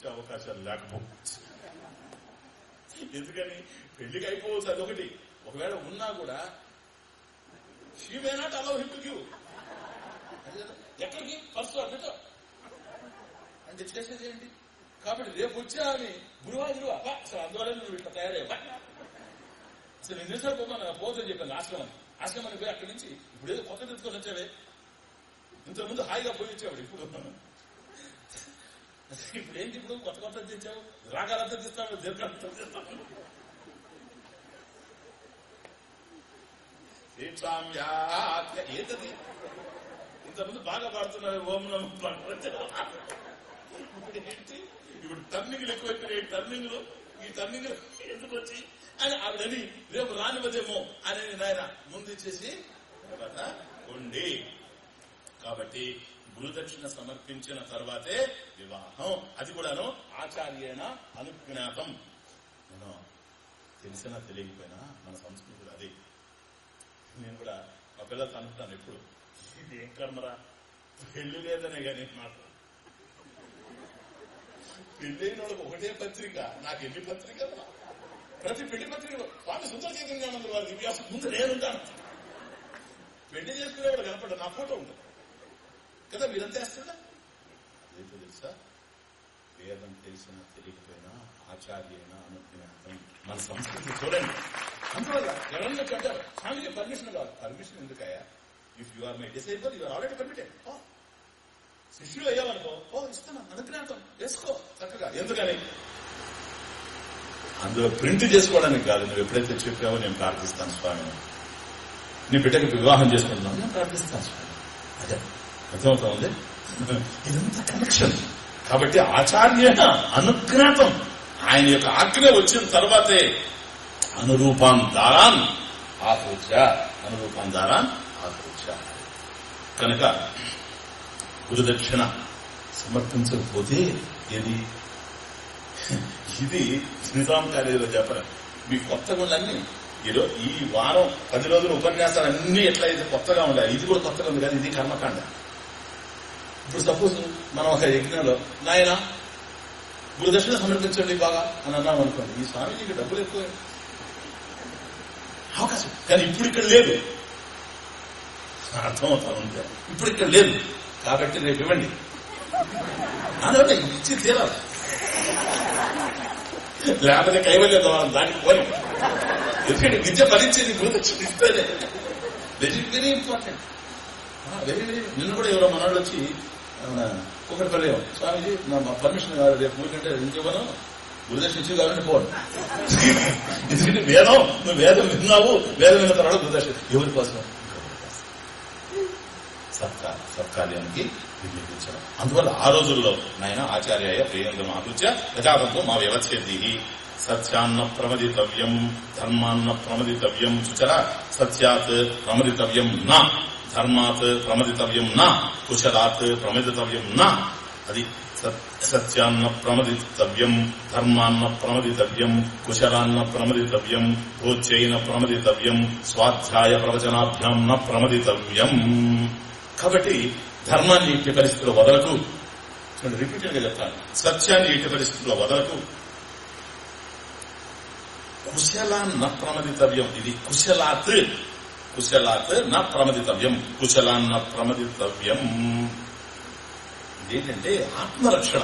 వచ్చే అవకాశాలు లేకపోవచ్చు. ఎందుకని? పెళ్ళికి అయిపోవచ్చు అదొకటి ఒకవేళ ఉన్నా కూడా she may not allow him to give ఎక్కడికి? పర్సు అడ్డటో అని డిస్కషన్ చేయండి. కాబట్టి రేపు వచ్చే ఆమె గురువా గురువా అసలు అందువల్ల నువ్వు ఇట్లా తయారయ్యా అసలు నేను నిమిషాలు పోతాను పోదని చెప్పాను ఆశ్రమం. ఆశ్రమానికి పోయి అక్కడి నుంచి ఇప్పుడు ఏదో కొత్త తెచ్చుకొని వచ్చావే. ఇంతకుముందు హాయిగా పోయి వచ్చేవాడు ఇప్పుడు. ఇప్పుడు ఏంటి ఇప్పుడు కొత్త కొత్త తెచ్చావు? రాగాలంతా తెస్తావు దీర్ఘాలంతా తెస్తావు. శ్రీస్వామ్యాత్మ ఏంటది ఇంతకుముందు బాగా పాడుతున్నారు ఓం నమో ఇప్పుడు ఏంటి ఇప్పుడు టర్నింగ్లు ఎక్కువైపోయినాయి టర్నింగ్లు ఈ టర్నింగ్లు ఎందుకు వచ్చి అని ఆవిడని రేపు రానివదేమో అని నాయన ముందు ఇచ్చేసి తర్వాత ఉండి. కాబట్టి గురుదక్షిణ సమర్పించిన తర్వాతే వివాహం. అది కూడాను ఆచార్యేణ అనుజ్ఞాతం నేను తెలిసినా తెలియకపోయినా మన సంస్కృతి అది. నేను కూడా మా పిల్లలతో అనుకుంటాను ఎప్పుడు. ఇది ఏం కర్మరా? పెళ్ళి లేదనే కానీ నాకు పెళ్ళైన వాళ్ళకి ఒకటే పత్రిక. నాకు ఎన్ని పత్రిక ప్రతి పెళ్ళి పత్రిక స్వామి సుందర చైతన్యానంద వారి దివ్యాసం ముందు నేనుంటాను. పెళ్ళి చేసుకునేవాడు కనపడ్డా నా ఫోటో ఉంటుంది. కదా మీరంతా వేస్తుందా అదేంటో తెలుసా? వేదం తెలిసినా తెలియకపోయినా ఆచార్యైనా అనుజ్ఞాతం మన సంస్కృతి చూడండి. అందువల్ల ఎవరన్నా అంటారు స్వామికి పర్మిషన్ కాదు పర్మిషన్ ఎందుకయ్యా? If you are my disciple you are already permitted శిష్యులు అయ్యావనుకో ఓ ఇస్తాను అనుజ్ఞాతం వేసుకో. చక్కగా. ఎందుకని? అందులో ప్రింట్ చేసుకోవడానికి కాదు. నువ్వు ఎప్పుడైతే చెప్పావో నేను ప్రార్థిస్తాను స్వామి. నీ బిడ్డకి వివాహం చేసుకుంటున్నావు నేను ప్రార్థిస్తాను స్వామి. అదే. అర్థమవుతుంది? ఇదంతా కనెక్షన్ కాబట్టి ఆచార్య అనుజ్ఞాతం ఆయన యొక్క ఆజ్ఞ వచ్చిన తర్వాతే అనురూపాన్ దారాన్ ఆకృత్య. అనురూపాన్ దారాన్ ఆకృత్య. కనుక గురుదక్షిణ సమర్పించకపోతే ఏది? ఇది నిజాం కాలేజీలో చెప్పరు. మీ కొత్తగా ఉండాలి ఈరో ఈ వారం పది రోజులు ఉపన్యాసాలు అన్ని ఎట్లయితే కొత్తగా ఉండాలి. ఇది కూడా కొత్తగా ఉంది కానీ ఇది కర్మకాండ. ఇప్పుడు సపోజ్ మనం ఒక యజ్ఞంలో నాయన గురుదక్షిణ సమర్పించండి బాగా అని అన్నాం అనుకోండి ఈ స్వామీజీకి డబ్బులు ఎక్కువ. అవకాశం. కానీ ఇప్పుడు ఇక్కడ లేదు. అర్థమవుతా ఉంది. ఇప్పుడు ఇక్కడ లేదు. కాబట్టి రేపు ఇవ్వండి. అదే ఇచ్చి తీరాలి. లేకపోతే కైవల్యం మనం దానికి పోయి ఎందుకంటే విద్య ఫలించేది గురుదక్షిణ ఇస్తేనే. That very very important very very నిన్న కూడా ఎవరో మనవాళ్ళు వచ్చి ఒకటి పర్లేవు స్వామిజీ నా పర్మిషన్ కాదు రేపు ఊరికంటే ఇంకెవరో గురుదక్షిణ ఇచ్చి కావాలంటే పోను. ఎందుకంటే వేదం నువ్వు వేదం విన్నావు వేదం విన్న తర్వాత గురుదక్షిణ ఎవరి కోసం? సత్కార సత్కార్యానికి వినియోగించడం. అందువల్ల ఆ రోజుల్లో నాయన ఆచార్యాయ ప్రియంగం ఆలోచ యథార్థంతో మా వ్యవచ్ఛేది. సత్యాన్న ప్రమదితవ్యం ధర్మాన్న ప్రమదితవ్యం చుచర సత్యాత్ ప్రమదితవ్యం నా. ధర్మాత్ ప్రమదితవ్యం నా కుశలాత్ ప్రమదితవ్యం నా. అది సత్యాన్న ప్రమదితవ్యం ధర్మాన్న ప్రమదితవ్యం కుశలాన్న ప్రమదితవ్యం భోజ్యైన ప్రమదితవ్యం స్వాధ్యాయ ప్రవచనాభ్యాం న ప్రమదితవ్యం. కాబట్టి ధర్మాన్ని ఇట్టి పరిస్థితుల్లో వదలకు. రిపీటెడ్గా చెప్తాను. సత్యాన్ని ఇట్టి పరిస్థితుల్లో వదలకు. కుశలాన్న ప్రమదితవ్యం ఇది కుశలాత్. కుశలాత్ నా ప్రమదితవ్యం. కుశలాన్న ప్రమదితవ్యం. ఏంటంటే ఆత్మరక్షణ.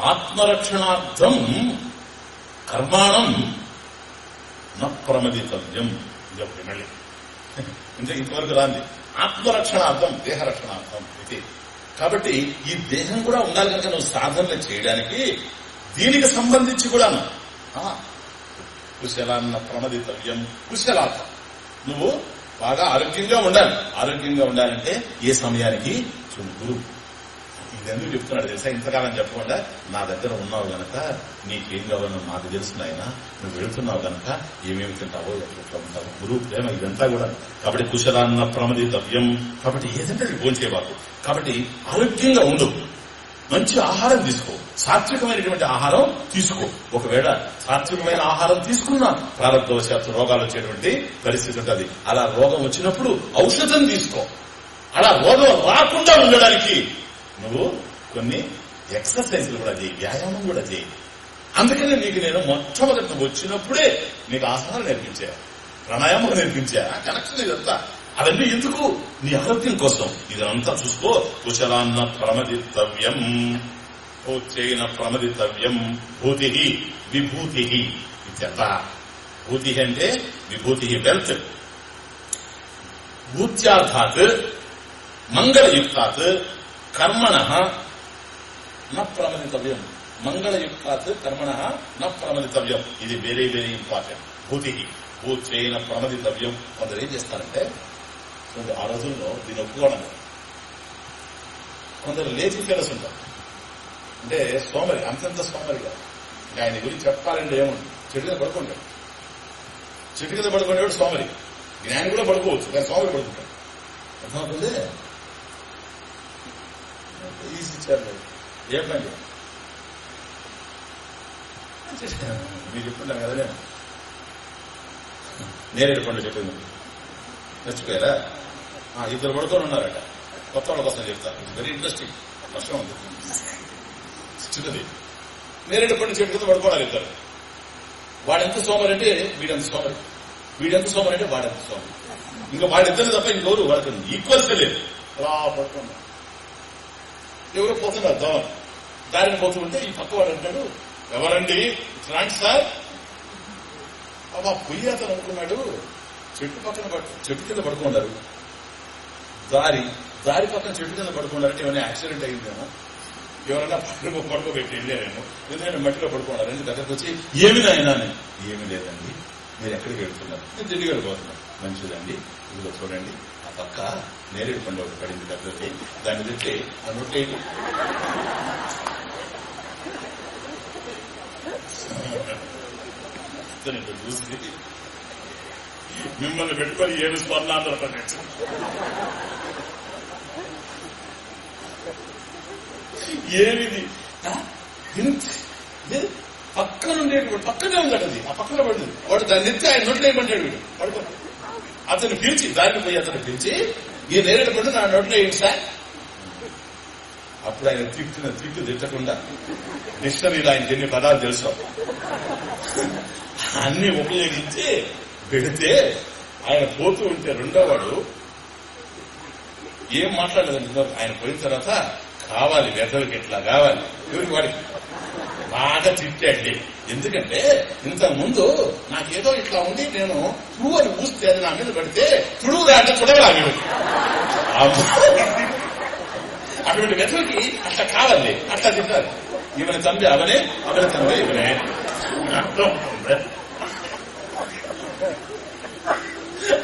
ఆత్మరక్షణార్థం కర్మాణం న ప్రమదితవ్యం. ఇది మళ్ళీ. అంటే ఇంతవరకు రాంది. ఆత్మరక్షణార్థం దేహరక్షణార్థం ఇది. కాబట్టి ఈ దేహం కూడా ఉండాలి కనుక నువ్వు సాధనలు చేయడానికి దీనికి సంబంధించి కూడాను. కుశలాన్న ప్రమదితవ్యం. కుశలాత. నువ్వు బాగా ఆరోగ్యంగా ఉండాలి. ఆరోగ్యంగా ఉండాలంటే ఏ సమయానికి? చూడు. గురువు ఇది ఎందుకు చెప్తున్నాడు తెలుసా? ఇంతకాలం చెప్పకుండా నా దగ్గర ఉన్నావు గనక నీకేం కావాలో నాకు తెలుసు ఆయన నువ్వు వెళుతున్నావు గనక ఏమేమి తింటావో ఎట్లా ఉంటావు. గురువు ప్రేమ ఇదంతా కూడా. కాబట్టి కుశలాన్న ప్రమదితవ్యం కాబట్టి ఏదంటే భోంచేవాకు కాబట్టి ఆరోగ్యంగా ఉండు. మంచి ఆహారం తీసుకో. సాత్వికమైనటువంటి ఆహారం తీసుకో. ఒకవేళ సాత్వికమైన ఆహారం తీసుకున్నా ప్రారంభవశాత్తు రోగాలు వచ్చేటువంటి పరిస్థితి ఉంటుంది. అలా రోగం వచ్చినప్పుడు ఔషధం తీసుకో. అలా రోగం రాకుండా ఉండడానికి నువ్వు కొన్ని ఎక్సర్సైజ్లు కూడా చేయి వ్యాయామం కూడా చేయి. అందుకనే నీకు నేను మొట్టమొదటి వచ్చినప్పుడే నీకు ఆసనాలు నేర్పించా. ప్రాణాయామం నేర్పించా. కనెక్షన్ ఇదంతా. అవన్నీ ఎందుకు? నీ ఆరోగ్యం కోసం. ఇదంతా చూసుకో. కుశలాన్న ప్రమదితవ్యం. భూత్యైన ప్రమదితవ్యం. భూతి విభూతి ఇత్యర్థ. భూతి అంటే విభూతి వెల్త్. భూత్యార్థాత్ మంగళయుక్తాత్ కర్మణ న ప్రమదితవ్యం. మంగళయుక్తాత్ కర్మణ న ప్రమదితవ్యం. ఇది వెరీ వెరీ ఇంపార్టెంట్ భూతి భూత్యైన ప్రమదితవ్యం. కొందరు ఏం చేస్తారంటే ఆ రోజుల్లో దీన్ని ఒప్పుకోవడం కొందరు లేచి ఫెలస్ ఉంటారు. అంటే సోమరి అంతంత సోమరిగా ఆయన గురించి చెప్పాలంటే ఏముంది? చెట్టు కింద పడుకుంటాడు. చెట్టు కింద పడుకునేవాడు సోమరి. జ్ఞాని కూడా పడుకోవచ్చు కానీ సోమరి పడుకుంటాడు. అర్థమవుతుంది? ఈజీ ఇచ్చారు ఏ పని మీరు చెప్తున్నాను కదా నేను నేరేడు పండు చెప్పింది. మర్చిపోయారా? ఇద్దరు పడుకొని ఉన్నారట. కొత్త వాళ్ళ కోసం చెప్తారు. ఇట్స్ వెరీ ఇంట్రెస్టింగ్ వర్షం ఉంది. చిన్నది. నేరేడు పండు చెట్టు కింద పడుకోవాలి ఇద్దరు. వాడెంత సోమరి అంటే వీడెంత సోమరు. వీడెంత సోమరి అంటే వాడెంత సోమరు. ఇంకా వాడిద్దరు తప్ప ఇంకోరు వాడికి ఈక్వల్స్ లేదు. అలా పడుకున్నా ఎవరో పోతున్నారు దోమ దారిని పోతుంటే ఉంటే ఈ పక్క వాడు అంటాడు ఎవరండి? ఫ్రాంట్ సార్ అబ్బా పొయ్యి అతను అనుకున్నాడు చెట్టు పక్కన చెట్టు కింద పడుకున్నారు దారి దారి పక్కన చెట్టు కింద పడుకున్నారంటే ఏమైనా యాక్సిడెంట్ అయిందేమో ఎవరైనా పడుకో పడుకోబెట్టి వెళ్ళారేమో? ఎందుకంటే మట్టిలో పడుకున్నారంటే దగ్గరకు వచ్చి ఏమి నాయనా అని. ఏమి లేదండి. మీరు ఎక్కడికి వెళ్తున్నారు? నేను ఢిల్లీ వెళ్ళిపోతున్నాను మంచిదండి. ఇదిగో చూడండి. ఆ పక్క నేరేడు పండు ఒకటి పడింది దగ్గరికి. దాన్ని తెచ్చి ఆ నొట్టేది చూసి మిమ్మల్ని పెట్టుకొని ఏడు స్వర్ణ ఆంధ్రప్రదేశ్ ఏమిది? పక్కన ఉండేటువంటి పక్కనే ఉందట అది. ఆ పక్కన పడింది వాడు దాన్ని ఎత్తి ఆయన నోట్లో వేయమంటాడు వీడు? అతను పిలిచి దారిని పోయి అతను పిలిచి ఈ నేరేడు నా నోట్లో వేయండి సార్? అప్పుడు ఆయన తిట్టిన తిట్టు తిట్టకుండా డిక్షనరీలో ఆయన ఎన్ని పదాలు తెలుసు. అన్ని ఉపయోగించి పెడితే ఆయన పోతూ ఉంటే రెండో వాడు ఏం మాట్లాడలేదండి ఆయన పోయిన తర్వాత కావాలి వెదలకి ఎట్లా కావాలి? ఎవరికి వాడికి బాగా తిట్టండి ఎందుకంటే ఇంతకు ముందు నాకేదో ఇట్లా ఉండి నేను తుడువు అని పూస్తే అది నా మీద పడితే తుడువు అంటే తుడవలా మీరు అటువంటి వెదలకి అట్లా కావాలి అట్లా తింటారు ఈమెను తండ్రి అవనే అవని తండ్రి ఇవనే. అర్థం ఉందా?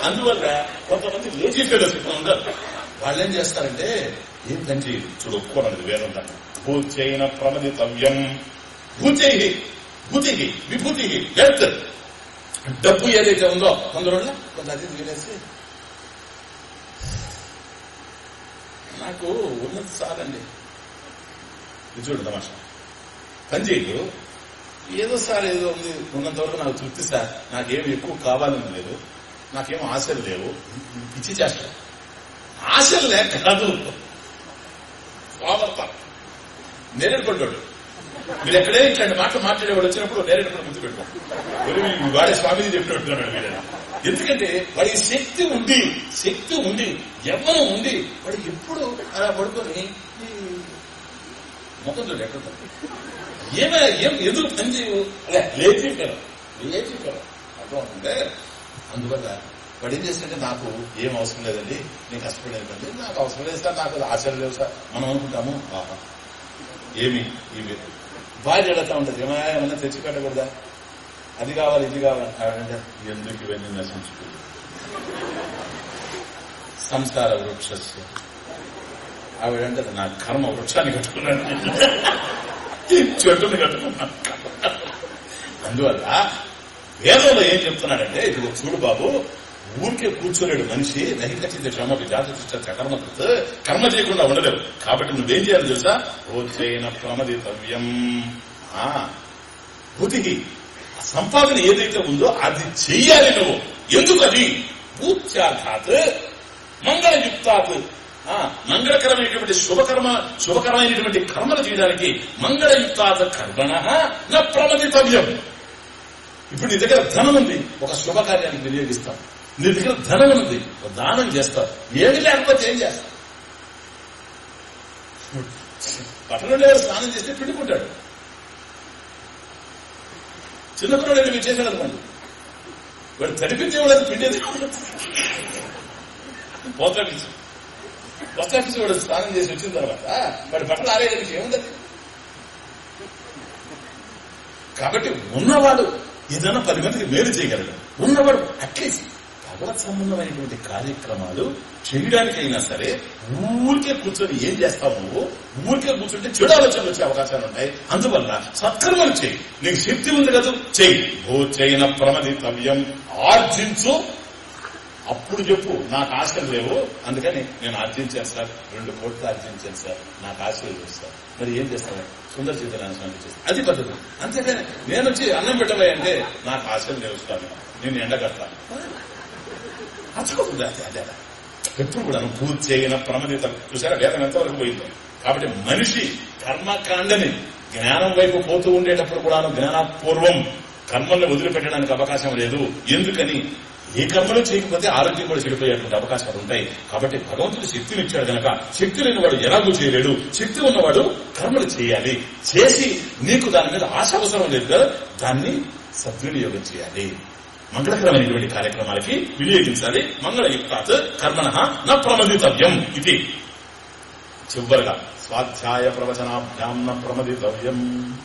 అందువల్ల కొంతమంది లేజీ ఫెలోస్ ఉంటారు వాళ్ళు ఏం చేస్తారంటే ఏం తండ్రి చూడు ఒప్పుకోనది దాన్ని భూచైన ప్రమదితవ్యం. భూచై భూతి విభూతి వెల్త్ డబ్బు ఏదైతే ఉందో కొందరు కొంత అది వీలేసి నాకు ఉన్నది ఇది చూడు తమాషా. పనిచేయడు ఏదో సార్ ఏదో ఉంది ఉన్నంత వరకు నాకు తృప్తి సార్. నాకేం ఎక్కువ కావాలని లేదు. నాకేం ఆశలు లేవు. పిచ్చి చేస్తా ఆశలు లేక కాదు. స్వావర్త నేరేడు మీరు ఎక్కడే ఇట్లాంటి మాటలు మాట్లాడేవాడు వచ్చినప్పుడు నేరేడుకుని పడి ముందు పెట్టుకో. వాడే స్వామిజీ చెప్పినట్టున్నాడు మీరు ఎందుకంటే వాడికి శక్తి ఉంది. శక్తి ఉంది. యవ్వనం ఉంది. వాడు ఎప్పుడు అలా పడుకొని మొత్తం చూడు ఎక్కడ ఏమైనా ఏం ఎందుకు పని చేయవు? అలా లేచి కదా లేచి కదా అర్థమవుతుందే అందువల్ల వాడు ఏం చేస్తుంటే నాకు ఏం అవసరం లేదండి. నేను కష్టపడేది నాకు అవసరం లేదు సార్ నాకు ఆశలు లేవు సార్. మనం అనుకుంటాము ఆహా ఏమి ఇవి భార్య అడుగుతా ఉంటుంది. ఏమైనా ఏమన్నా తెచ్చి పెట్టకూడదా? అది కావాలి ఇది కావాలి ఎందుకు ఇవన్నీ నశించుకో సంసార వృక్షస్య ఆవిడంటే నా కర్మ వృక్షాన్ని కట్టుకున్నాను. చెట్టుని కట్టుకున్నాను. అందువల్ల వేదంలో ఏం చెప్తున్నాడంటే ఇది చూడు బాబు ఊరికే కూర్చోలేడు మనిషి నహికచింత క్షమకి జాతృష్ట కర్మకృత్ కర్మ చేయకుండా ఉండలేవు. కాబట్టి నువ్వేం చేయాలి తెలుసా? ఓచైన ప్రమదితవ్యం. ఆ బుద్ధికి సంపాదన ఏదైతే ఉందో అది చెయ్యాలి నువ్వు. ఎందుకు అది భూత్యాఘాత్ మంగళయుక్తాత్. ఆ, మంగళకరమైనటువంటి శుభకర్మ శుభకరమైనటువంటి కర్మలు చేయడానికి మంగళయుక్తాత్ కర్మణ నా ప్రమదితవ్యం. ఇప్పుడు నీ దగ్గర ధనం ఉంది. ఒక శుభకార్యానికి వినియోగిస్తాం. నీ దగ్గర ధనం ఉంది. ఒక దానం చేస్తావు ఏమి లేకపోతే ఏం చేస్తావు పట్టణం లేడు స్నానం చేస్తే పిండుకుంటాడు చిన్నపిల్లడు మీరు చేశాడు అనుకోండి. వాడు తడిపించేవాడు పిండేది పోస్ట్ ఆఫీస్. పోస్ట్ వాడు స్నానం చేసి వచ్చిన తర్వాత వాడి బట్టలు ఆరేయడానికి ఏముంది? కాబట్టి ఉన్నవాడు ఏదైనా పది మందికి మేలు చేయగలడు. ఉన్నవాడు అట్లీస్ట్ భగవత్ సంబంధమైనటువంటి కార్యక్రమాలు చేయడానికైనా సరే ఊరికే కూర్చొని ఏం చేస్తావు? ఊరికే కూర్చుంటే చెడు ఆలోచనలు వచ్చే అవకాశాలు ఉంటాయి. అందువల్ల సత్కర్మలు చేయి. నీకు శక్తి ఉంది కదా? చెయ్యి భోచైన ప్రమదితవ్యం. ఆర్జించు. అప్పుడు చెప్పు నాకు ఆశలు లేవు. అందుకని నేను ఆర్జించాను సార్. రెండు కోట్లు ఆర్జించాను సార్. నాకు ఆశలు లేవు సార్. మరి ఏం చేస్తాను సుందర సీతారామ స్వామి చేస్తాను అది పద్ధతి. అంతేకాని నేను వచ్చి అన్నం పెట్టలే అంటే నాకు ఆశలు లేవు స్వామి. నేను ఎండగడతాను అచ్చుకోకుండా. అదే ఎప్పుడు కూడా పూర్తి చేయన ప్రమదితం. చూసారా? వేదం ఎంతవరకు పోయిందో? కాబట్టి మనిషి కర్మకాండని జ్ఞానం వైపు పోతూ ఉండేటప్పుడు కూడా జ్ఞానపూర్వం కర్మల్ని వదిలిపెట్టడానికి అవకాశం లేదు. ఎందుకని? ఏ కర్మలు చేయకపోతే ఆరోగ్యం కూడా చెడిపోయేటువంటి అవకాశాలు ఉంటాయి. కాబట్టి భగవంతుడు శక్తిని ఇచ్చాడు గనక శక్తి లేని వాడు ఎలాగూ చేయలేడు. శక్తి ఉన్నవాడు కర్మలు చేయాలి. చేసి నీకు దాని మీద ఆశ అవసరం లేదు కదా దాన్ని సద్వినియోగం చేయాలి. మంగళకరమైనటువంటి కార్యక్రమాలకి వినియోగించాలి. మంగళయుక్తాత్ కర్మణ నా ప్రమదితవ్యం ఇది. చివరిగా స్వాధ్యాయ ప్రవచనాభ్యాం న ప్రమదితవ్యం.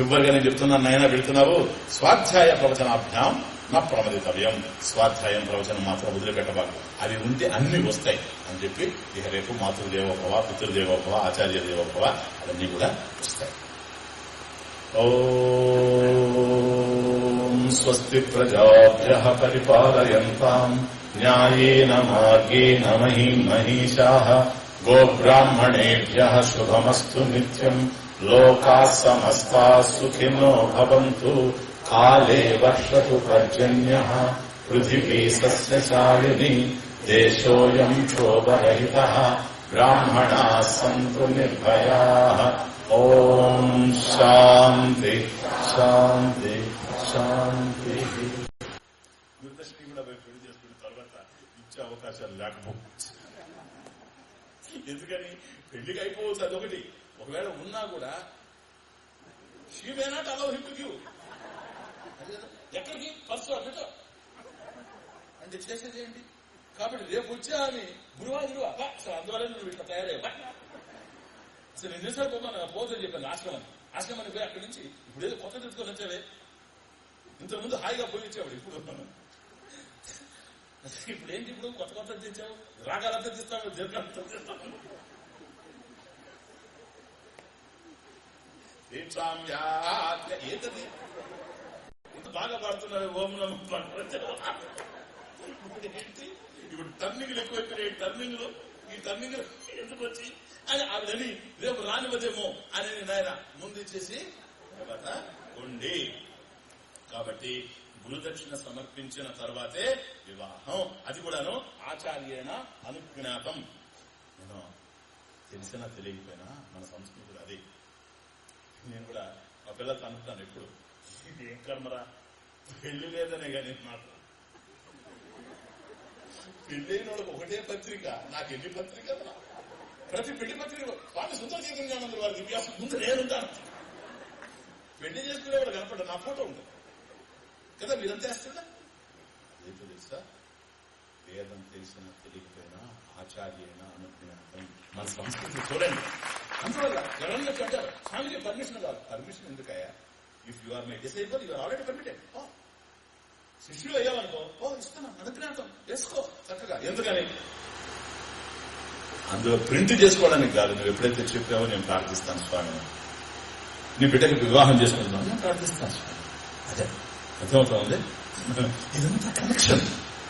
చివరిగా నేను చెప్తున్నాను నాయన వెళుతున్నావు స్వాధ్యాయ ప్రవచనాభ్యాం నా ప్రమదితవ్యం స్వాధ్యాయం ప్రవచనం మాత్రం వదిలిపెట్టబాకు. అవి ఉంటే అన్ని వస్తాయి అని చెప్పి ఇక రేపు మాతృదేవోభవ పితృదేవోభవ ఆచార్య దేవోభవ అవన్నీ కూడా వస్తాయి. స్వస్తి ప్రజాభ్య పరిపాలయంతాం. న్యాయేన మార్గేణ మహీ మహిషా. గోబ్రాహ్మణేభ్య శుభమస్తు నిత్యం. లోకా సమస్తా సుఖినో భవంతు. కాలే వర్షతు పర్జన్య పృథివీ సస్యశాలిని దేశోయం క్షోభరహిత బ్రాహ్మణా సంతు నిర్భయా ఓం శాంతి శాంతి శాంతి గురుదర్శిని కూడా పెళ్ళి చేసుకున్న తర్వాత ఇచ్చే అవకాశాలు లేకపోవచ్చు. ఎందుకని? పెళ్ళికి అయిపోవచ్చు అదొకటి. ఒకవేళ ఉన్నా కూడా she may not allow him to give ఎక్కడికి? పర్సు అడ్డు అంటే చేసేది ఏంటి? కాబట్టి రేపు వచ్చా అని గురువా అసలు అందువల్ల నువ్వు ఇట్లా తయారయ్యా అసలు నేను నిజాలు పోతాను పోదని చెప్పాను ఆశ్రమం. ఆశ్రమానికి పోయి అక్కడి నుంచి ఇప్పుడు ఏదో కొత్త తెచ్చుకొని వచ్చావే. ఇంతకుముందు హాయిగా పోయి ఇచ్చాడు ఇప్పుడు ఇప్పుడు ఏంటి ఇప్పుడు? కొత్త కొత్త తెచ్చావు. రాగాలంతా తీస్తావు దీర్ఘాలంతా తీస్తావు. ఇంత బాగా పడుతున్నది ఓం నమ ఇప్పుడు ఏంటి ఇప్పుడు టర్నింగ్లు ఎక్కువైపోయినాయి టర్నింగ్లు ఈ టర్నింగ్ ఎందుకు వచ్చి అని ఆవిడని రేపు రానివ్వదేమో అని నాయన ముందు ఇచ్చేసి తర్వాత ఉండి. కాబట్టి గురుదక్షిణ సమర్పించిన తర్వాతే వివాహం. అది కూడాను ఆచార్యేణ అనుజ్ఞాతం నేను తెలిసినా తెలియకపోయినా మన సంస్కృతులు అది. నేను కూడా మా పిల్లలతో అనుకున్నాను ఎప్పుడు. ఇది ఏం కర్మరా? పెళ్ళి లేదనే కానీ నాకు పెళ్ళైన వాళ్ళకి ఒకటే పత్రిక నాకు ఎన్ని పత్రిక ప్రతి పెళ్ళి పత్రిక వాటి సుందర చైతన్యానంద వారి దివ్యాసం ముందు నేనుంటాను. పెళ్ళి చేసుకునేవాడు కనపడ నా ఫోటో ఉంటుంది కదా మీరంతా వేస్తుందా ఏం తెలుసా? వేదం తెలిసిన తెలియకపోయినా ఆచార్యైన అనుజ్ఞాతం మన సంస్కృతి చూడండి. అందువల్ల ఎవరన్నా చెప్పారు? స్వామికి పర్మిషన్ కాదు. పర్మిషన్ ఎందుకయ్యా? If you are my disciple you are already permitted శిష్యుడు అయ్యావనుకో ఓ ఇస్తున్నా అనుజ్ఞాతం వేసుకో చక్కగా ఎందుకని అందులో ప్రింట్ చేసుకోవడానికి కాదు నువ్వు ఎప్పుడైతే చెప్పావో నేను ప్రార్థిస్తాను స్వామి. నీ బిడ్డకి వివాహం చేసుకుంటున్నావు నేను ప్రార్థిస్తాను స్వామి. అదే అర్థమవుతుంది ఇదంతా కనెక్షన్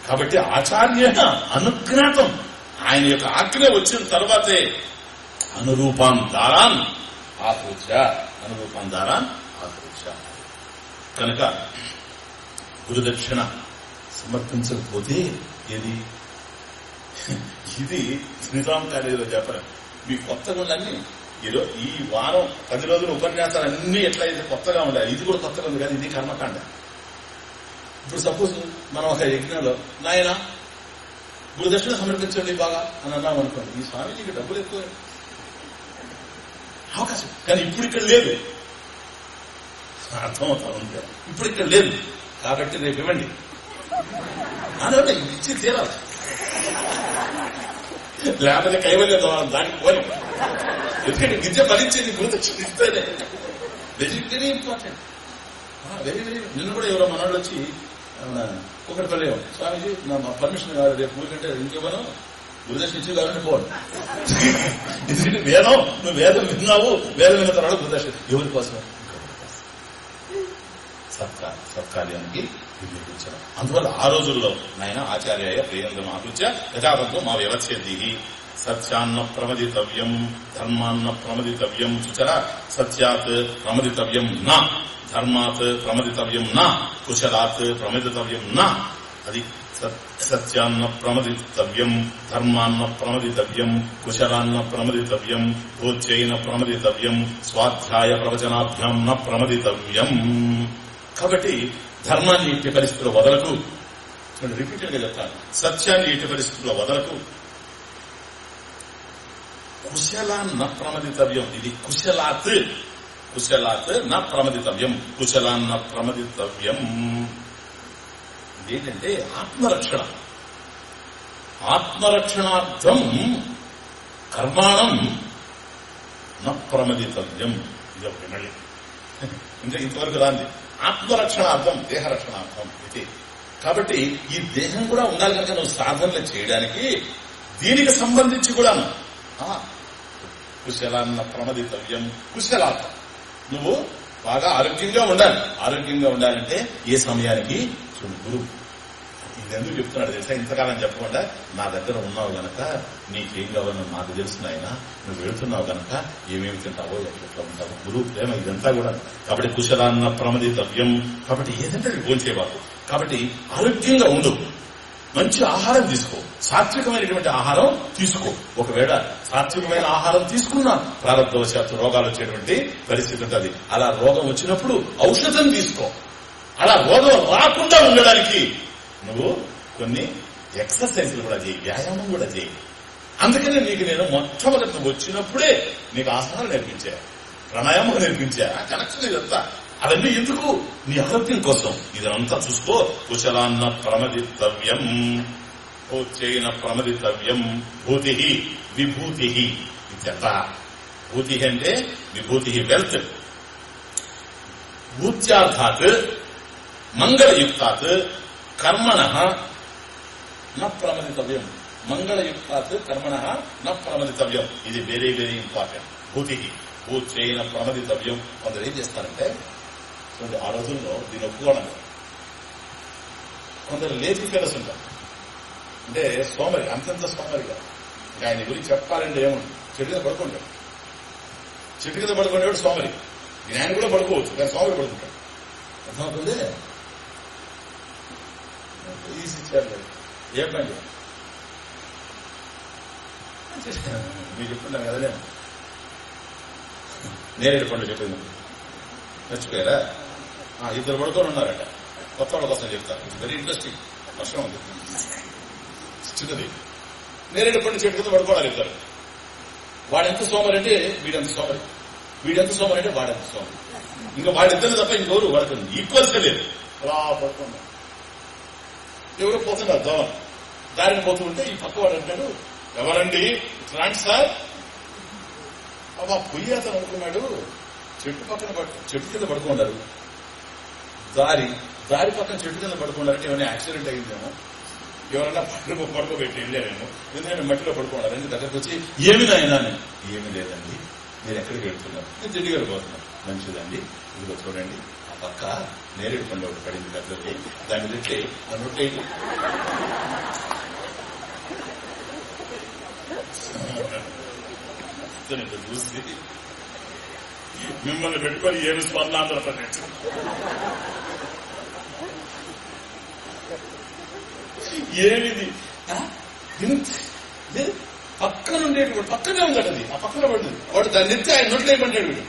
కాబట్టి ఆచార్య అనుజ్ఞాతం ఆయన యొక్క ఆజ్ఞ వచ్చిన తర్వాతే అనురూపాన్ దారాన్ ఆకృత్య. అనురూపాన్ దారాన్ ఆకృత్య. కనుక గురుదక్షిణ సమర్పించకపోతే ఏది? ఇది శ్రీరామ్ కాలేజీలో చెప్పరు. మీ కొత్తగా ఉండాలి ఈరోజు ఈ వారం పది రోజులు ఉపన్యాసాలు అన్ని ఎట్లయితే కొత్తగా ఉండాలి. ఇది కూడా కొత్తగా ఉంది కానీ ఇది కర్మకాండ. ఇప్పుడు సపోజ్ మనం ఒక యజ్ఞంలో నాయన గురుదక్షిణ సమర్పించండి బాగా అని అన్నాం అనుకోండి ఈ స్వామీజీకి డబ్బులు ఎక్కువ. అవకాశం. కానీ ఇప్పుడు ఇక్కడ లేదు. అర్థమవుతా ఉంది ఇప్పుడు ఇక్కడ లేదు. కాబట్టి రేపు ఇవ్వండి. అదే ఇచ్చి తీరాలి. లేకపోతే కైవల్య దానికి పోలి ఎందుకంటే విద్య ఫలించేది గురుదక్షిణ ఇస్తేనే very very important very very నిన్న కూడా ఎవరో మనోళ్ళు వచ్చి ఒకటి ఒకటిపల్లి స్వామిజీ నా పర్మిషన్ కాదు రేపు ఊరికంటే ఇంకేమో గురుదక్షిణ ఇచ్చి కావాలంటే పోండి. ఎందుకంటే వేదం నువ్వు వేదం విన్నావు వేదం విన్న తర్వాత గురుదక్షిణ ఎవరి కోసం సత్కార్యానికి వినియోగించడం. అందువల్ల ఆ రోజుల్లో నాయన ఆచార్యాయ ప్రియందం ఆలోచ్య యథాబంధం మా వ్యవచ్చేది సత్యాన్న ప్రమదితవ్యం ధర్మాన్న ప్రమదితవ్యం చుచర సత్యాత్ ప్రమదితవ్యం నా ధర్మాత్ ప్రమదితవ్యం నా కుశలాత్ ప్రమదితవ్యం నా. అది సత్యాన్న ప్రమదితవ్యం ధర్మాన్న ప్రమదితవ్యం కుశలాన్న ప్రమదితవ్యం భోజ్యైన ప్రమదితవ్యం స్వాధ్యాయ ప్రవచనాభ్యాం న ప్రమదితవ్యం. కాబట్టి ధర్మాన్ని ఇట్టి పరిస్థితుల్లో వదలకు. నేను రిపీటెడ్గా చెప్తాను. సత్యాన్ని ఇట్టి పరిస్థితుల్లో వదలకు. కుశలాన్న ప్రమదితవ్యం ఇది కుశలాత్. కుశలాత్ నా ప్రమదితవ్యం కుశలాన్న ప్రమదితవ్యం ఏంటంటే ఆత్మరక్షణ. ఆత్మరక్షణార్థం కర్మాణం న ప్రమదితవ్యం ఇది ఒకటి మళ్ళీ. ఇంకా ఇంతవరకు రాంది. ఆత్మరక్షణార్థం దేహరక్షణార్థం ఇది. కాబట్టి ఈ దేహం కూడా ఉండాలి కనుక నువ్వు సాధనలు చేయడానికి దీనికి సంబంధించి కూడా కుశలాన్న ప్రమదితవ్యం కుశలార్థం నువ్వు బాగా ఆరోగ్యంగా ఉండాలి. ఆరోగ్యంగా ఉండాలంటే ఏ సమయానికి? చూడు గురువు. ఎందుకు చెప్తున్నాడు తెలుసా? ఇంతకాలం చెప్పకుండా నా దగ్గర ఉన్నావు గనక నీకేం కావాలో నాకు తెలుసు ఆయన నువ్వు వెళుతున్నావు గనక ఏమేమి తింటావో ఎట్లా ఉంటావు గురువు ప్రేమ ఇదంతా కూడా. కాబట్టి కుశలాన్న ప్రమదితవ్యం కాబట్టి ఏదంటే భోంచేవారు కాబట్టి ఆరోగ్యంగా ఉండు. మంచి ఆహారం తీసుకో. సాత్వికమైనటువంటి ఆహారం తీసుకో. ఒకవేళ సాత్వికమైన ఆహారం తీసుకున్నా ప్రారంభవశాత్తు రోగాలు వచ్చేటువంటి పరిస్థితి ఉంటుంది. అలా రోగం వచ్చినప్పుడు ఔషధం తీసుకో. అలా రోగం రాకుండా ఉండడానికి నువ్వు కొన్ని ఎక్సర్సైజ్లు కూడా చేయి వ్యాయామం కూడా చేయి. అందుకనే నీకు నేను మొట్టమొదటి నువ్వు వచ్చినప్పుడే నీకు ఆసనాలు నేర్పించా ప్రాణాయామం నేర్పించా కనెక్షన్ ఇదంతా. అవన్నీ ఎందుకు? నీ ఆరోగ్యం కోసం. ఇదంతా చూసుకో. కుశలాన్న ప్రమదితవ్యం. చేయన ప్రమదితవ్యం. భూతి విభూతి ఇదంతా. భూతి అంటే విభూతి వెల్త్ భూత్యార్థాత్ మంగళయుక్తాత్ కర్మణ న ప్రమదితవ్యం. మంగళయుక్తాత్ కర్మణ న ప్రమదితవ్యం. ఇది వెరీ వెరీ ఇంపార్టెంట్ భూతి. భూచైన ప్రమదితవ్యం. కొందరు ఏం చేస్తారంటే చూడండి ఆ రోజుల్లో దీన్ని ఒప్పుకోవడం. కొందరు లేచి ఫెలస్ ఉంటారు అంటే సోమరి అంతంత సోమరిగా ఇంకా ఆయన గురించి చెప్పాలంటే ఏముంది? చెట్టు కింద పడుకుంటాడు. చెట్టు కింద పడుకునేవాడు సోమరి. ఆయన కూడా పడుకోవచ్చు కానీ సోమరి పడుకుంటాడు. అర్థమవుతుంది? ఈజీ ఇచ్చారు ఏ పని మీకు చెప్తున్నాను కదా నేను నేరేడు పండు చెప్పింది మర్చిపోయారా ఇద్దరు పడుకొని ఉన్నారట కొత్త వాళ్ళ కోసం చెప్తారు వెరీ ఇంట్రెస్టింగ్ వర్షం ఉంది చిన్నది నేరేడు పండు చెట్టు కింద పడుకోవాలి ఇద్దరు వాడెంత సోమరి అంటే వీడెంత సోమరి వీడెంత సోమరి అంటే వాడెంత సోమరి ఇంకా వాడిద్దరు తప్ప ఇంకోరు వాడికి ఈక్వల్స్ లేదు అలా పడుకున్నాం ఎవరో పోతున్నారు దోమ దారిని పోతుంటే ఈ పక్క వాడు అంటాడు ఎవరండి? ఇట్లాంటి సార్? అబ్బా పొయ్యి అతను అనుకున్నాడు. చెట్టు పక్కన చెట్టు కింద పడుకున్నారు. దారి దారి పక్కన చెట్టు కింద పడుకున్నారంటే ఏమైనా యాక్సిడెంట్ అయిందేమో? ఎవరన్నా పడుకో పడుకోబెట్టి వెళ్ళారేమో? ఎందుకంటే మట్టిలో పడుకున్నారు దగ్గరకు వచ్చి ఏమి నాయనా ఏమి లేదండి. మీరు ఎక్కడికి వెళ్తున్నారు? నేను తిండి గారు పోతున్నాను. మంచిదండి. ఇదిగో చూడండి. పక్క నేరేడు పండు ఒకటి పడింది పెద్దది దాన్ని తింటే ఆ చూసి మిమ్మల్ని పెట్టుకొని ఏమి స్వర్ణాంధ్రప్రదేశ్ ఏమిది? పక్కన ఉండేటువంటి పక్కనే ఉందట అది. ఆ పక్కన పడింది. వాడు దాన్ని ఎత్తి ఆయన నోట్లో ఏమంటాడు వీడు.